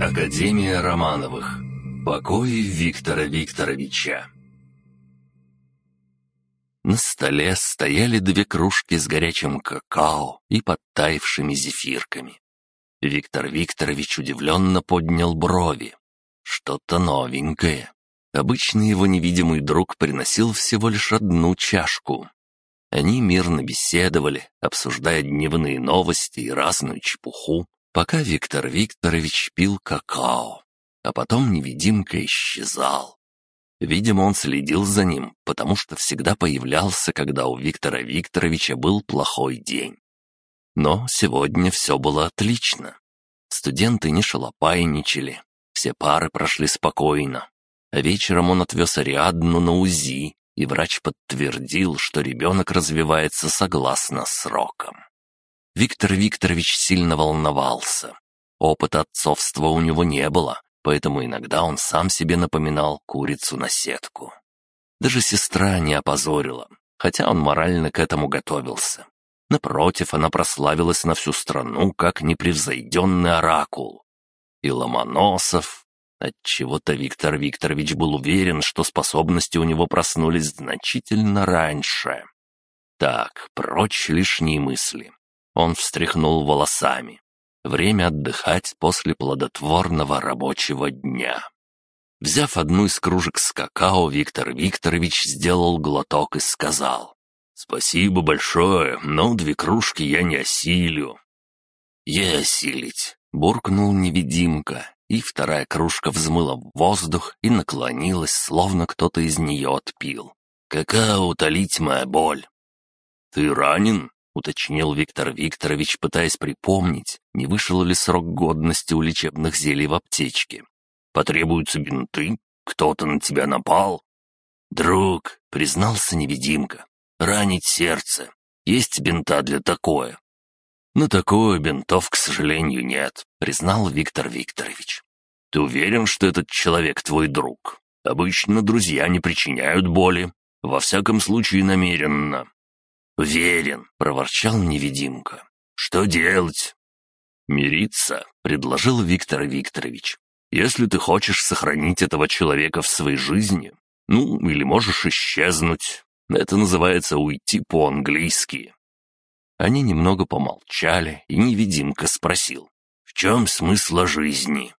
Академия Романовых. Покои Виктора Викторовича. На столе стояли две кружки с горячим какао и подтаившими зефирками. Виктор Викторович удивленно поднял брови. Что-то новенькое. Обычно его невидимый друг приносил всего лишь одну чашку. Они мирно беседовали, обсуждая дневные новости и разную чепуху, пока Виктор Викторович пил какао, а потом невидимка исчезал. Видимо, он следил за ним, потому что всегда появлялся, когда у Виктора Викторовича был плохой день. Но сегодня все было отлично. Студенты не шалопайничали, все пары прошли спокойно. А вечером он отвез Ариадну на УЗИ, и врач подтвердил, что ребенок развивается согласно срокам. Виктор Викторович сильно волновался. Опыта отцовства у него не было, поэтому иногда он сам себе напоминал курицу на сетку. Даже сестра не опозорила, хотя он морально к этому готовился. Напротив, она прославилась на всю страну как непревзойденный оракул. И Ломоносов... Отчего-то Виктор Викторович был уверен, что способности у него проснулись значительно раньше. Так, прочь лишние мысли. Он встряхнул волосами. Время отдыхать после плодотворного рабочего дня. Взяв одну из кружек с какао, Виктор Викторович сделал глоток и сказал. «Спасибо большое, но две кружки я не осилю». «Я осилить», — буркнул невидимка, и вторая кружка взмыла в воздух и наклонилась, словно кто-то из нее отпил. «Какао утолить моя боль». «Ты ранен?» уточнил Виктор Викторович, пытаясь припомнить, не вышел ли срок годности у лечебных зелий в аптечке. «Потребуются бинты? Кто-то на тебя напал?» «Друг», — признался невидимка, — «ранить сердце. Есть бинта для такое». «На такое бинтов, к сожалению, нет», — признал Виктор Викторович. «Ты уверен, что этот человек твой друг? Обычно друзья не причиняют боли, во всяком случае намеренно. «Уверен», — проворчал невидимка. «Что делать?» «Мириться», — предложил Виктор Викторович. «Если ты хочешь сохранить этого человека в своей жизни, ну, или можешь исчезнуть. Это называется уйти по-английски». Они немного помолчали, и невидимка спросил. «В чем смысл жизни?»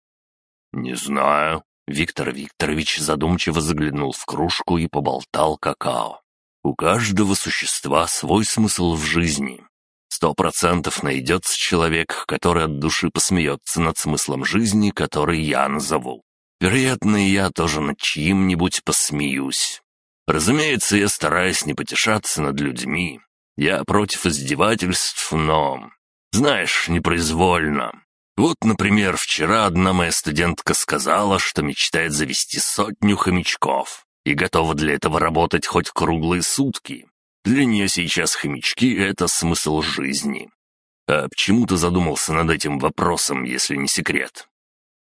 «Не знаю». Виктор Викторович задумчиво заглянул в кружку и поболтал какао. У каждого существа свой смысл в жизни. Сто процентов найдется человек, который от души посмеется над смыслом жизни, который я назову. Вероятно, я тоже над чьим-нибудь посмеюсь. Разумеется, я стараюсь не потешаться над людьми. Я против издевательств, но... Знаешь, непроизвольно. Вот, например, вчера одна моя студентка сказала, что мечтает завести сотню хомячков и готова для этого работать хоть круглые сутки. Для нее сейчас хомячки — это смысл жизни. А почему ты задумался над этим вопросом, если не секрет?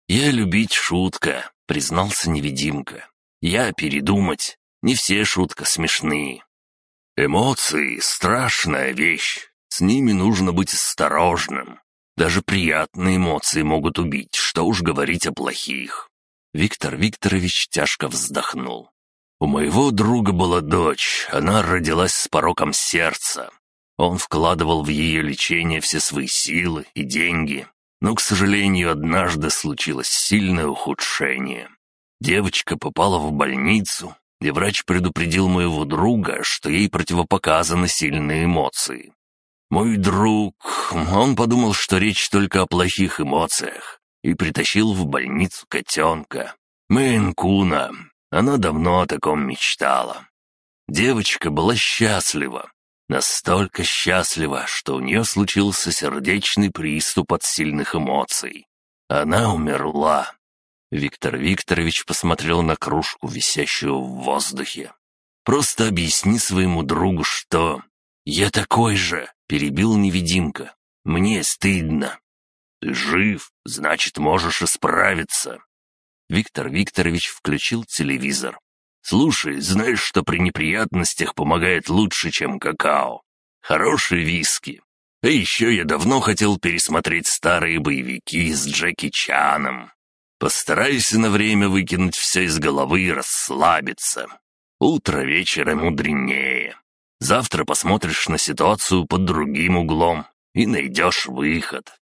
«Я любить шутка», — признался невидимка. «Я передумать. Не все шутка смешные». «Эмоции — страшная вещь. С ними нужно быть осторожным. Даже приятные эмоции могут убить, что уж говорить о плохих». Виктор Викторович тяжко вздохнул. У моего друга была дочь, она родилась с пороком сердца. Он вкладывал в ее лечение все свои силы и деньги, но, к сожалению, однажды случилось сильное ухудшение. Девочка попала в больницу, и врач предупредил моего друга, что ей противопоказаны сильные эмоции. Мой друг, он подумал, что речь только о плохих эмоциях, и притащил в больницу котенка. Мэйн Куна, она давно о таком мечтала. Девочка была счастлива. Настолько счастлива, что у нее случился сердечный приступ от сильных эмоций. Она умерла. Виктор Викторович посмотрел на кружку, висящую в воздухе. «Просто объясни своему другу, что...» «Я такой же!» — перебил невидимка. «Мне стыдно». «Ты жив, значит, можешь исправиться. Виктор Викторович включил телевизор. «Слушай, знаешь, что при неприятностях помогает лучше, чем какао? Хорошие виски. А еще я давно хотел пересмотреть старые боевики с Джеки Чаном. Постарайся на время выкинуть все из головы и расслабиться. Утро вечера мудренее. Завтра посмотришь на ситуацию под другим углом и найдешь выход.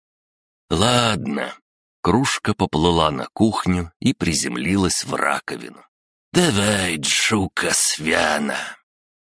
Ладно. Кружка поплыла на кухню и приземлилась в раковину. «Давай, Джука Свяна!»